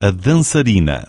A dançarina.